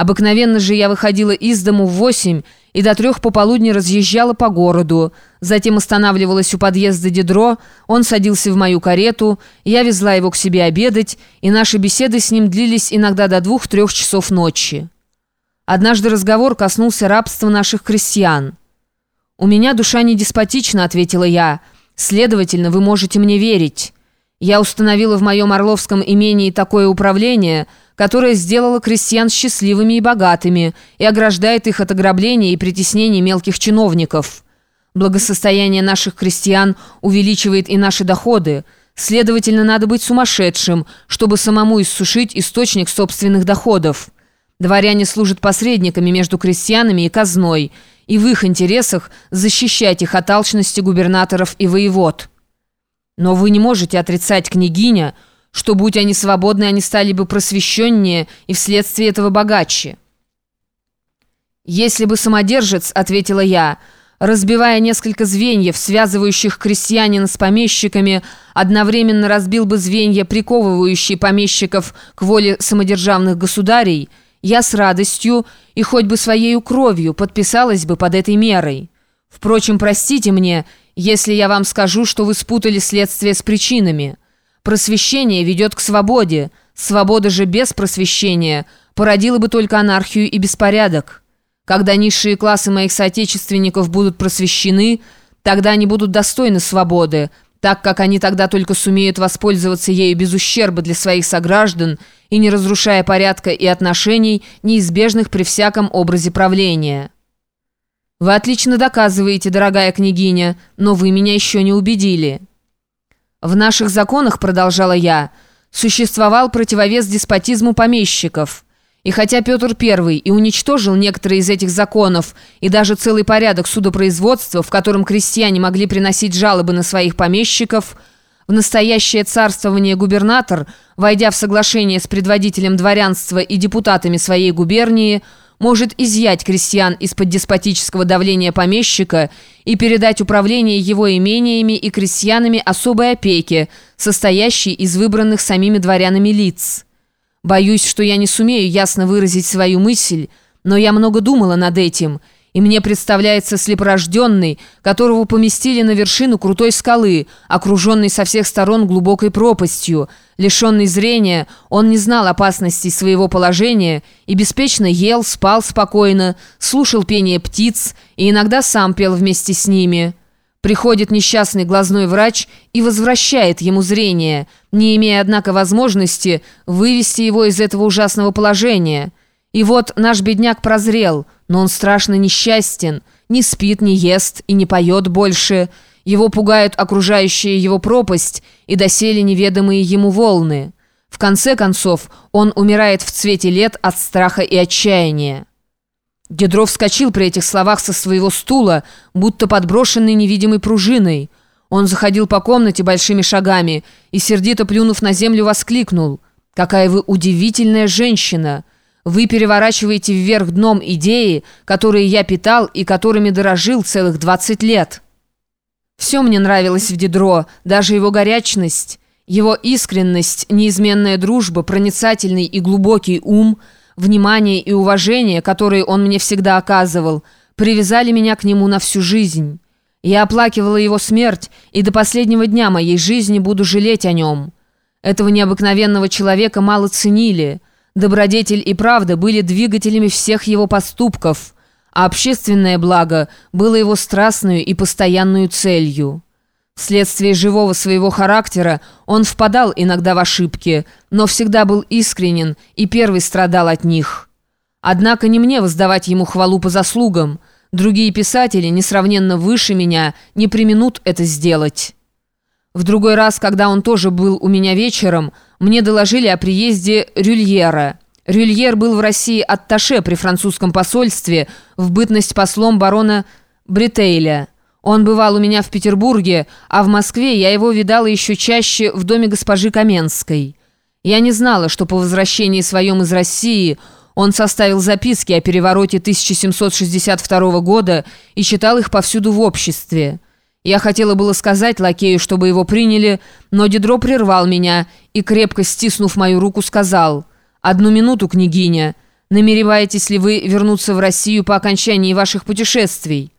Обыкновенно же я выходила из дому в восемь и до трех пополудни разъезжала по городу. Затем останавливалась у подъезда Дедро, он садился в мою карету, я везла его к себе обедать, и наши беседы с ним длились иногда до двух-трех часов ночи. Однажды разговор коснулся рабства наших крестьян. «У меня душа не деспотична», — ответила я. «Следовательно, вы можете мне верить. Я установила в моем Орловском имении такое управление, которое сделало крестьян счастливыми и богатыми и ограждает их от ограбления и притеснений мелких чиновников. Благосостояние наших крестьян увеличивает и наши доходы. Следовательно, надо быть сумасшедшим, чтобы самому иссушить источник собственных доходов». Дворяне служат посредниками между крестьянами и казной, и в их интересах защищать их от алчности губернаторов и воевод. Но вы не можете отрицать, княгиня, что, будь они свободны, они стали бы просвещеннее и вследствие этого богаче. «Если бы самодержец», — ответила я, — разбивая несколько звеньев, связывающих крестьянина с помещиками, одновременно разбил бы звенья, приковывающие помещиков к воле самодержавных государей — я с радостью и хоть бы своей кровью подписалась бы под этой мерой. Впрочем, простите мне, если я вам скажу, что вы спутали следствие с причинами. Просвещение ведет к свободе. Свобода же без просвещения породила бы только анархию и беспорядок. Когда низшие классы моих соотечественников будут просвещены, тогда они будут достойны свободы, так как они тогда только сумеют воспользоваться ею без ущерба для своих сограждан и не разрушая порядка и отношений, неизбежных при всяком образе правления. Вы отлично доказываете, дорогая княгиня, но вы меня еще не убедили. В наших законах, продолжала я, существовал противовес деспотизму помещиков – и хотя Петр I и уничтожил некоторые из этих законов и даже целый порядок судопроизводства, в котором крестьяне могли приносить жалобы на своих помещиков, в настоящее царствование губернатор, войдя в соглашение с предводителем дворянства и депутатами своей губернии, может изъять крестьян из-под деспотического давления помещика и передать управление его имениями и крестьянами особой опеки, состоящей из выбранных самими дворянами лиц. Боюсь, что я не сумею ясно выразить свою мысль, но я много думала над этим, и мне представляется слепорожденный, которого поместили на вершину крутой скалы, окруженный со всех сторон глубокой пропастью. Лишенный зрения, он не знал опасностей своего положения и беспечно ел, спал спокойно, слушал пение птиц и иногда сам пел вместе с ними». Приходит несчастный глазной врач и возвращает ему зрение, не имея, однако, возможности вывести его из этого ужасного положения. И вот наш бедняк прозрел, но он страшно несчастен, не спит, не ест и не поет больше. Его пугают окружающая его пропасть и доселе неведомые ему волны. В конце концов, он умирает в цвете лет от страха и отчаяния. Гедров вскочил при этих словах со своего стула, будто подброшенный невидимой пружиной. Он заходил по комнате большими шагами и, сердито плюнув на землю, воскликнул. «Какая вы удивительная женщина! Вы переворачиваете вверх дном идеи, которые я питал и которыми дорожил целых 20 лет». Все мне нравилось в Дедро, даже его горячность, его искренность, неизменная дружба, проницательный и глубокий ум – Внимание и уважение, которые он мне всегда оказывал, привязали меня к нему на всю жизнь. Я оплакивала его смерть, и до последнего дня моей жизни буду жалеть о нем. Этого необыкновенного человека мало ценили. Добродетель и правда были двигателями всех его поступков, а общественное благо было его страстную и постоянную целью. Вследствие живого своего характера он впадал иногда в ошибки, но всегда был искренен и первый страдал от них. Однако не мне воздавать ему хвалу по заслугам. Другие писатели, несравненно выше меня, не применут это сделать. В другой раз, когда он тоже был у меня вечером, мне доложили о приезде Рюльера. Рюльер был в России атташе при французском посольстве в бытность послом барона Бритейля. Он бывал у меня в Петербурге, а в Москве я его видала еще чаще в доме госпожи Каменской. Я не знала, что по возвращении своем из России он составил записки о перевороте 1762 года и читал их повсюду в обществе. Я хотела было сказать лакею, чтобы его приняли, но Дедро прервал меня и, крепко стиснув мою руку, сказал «Одну минуту, княгиня». Намереваетесь ли вы вернуться в Россию по окончании ваших путешествий?»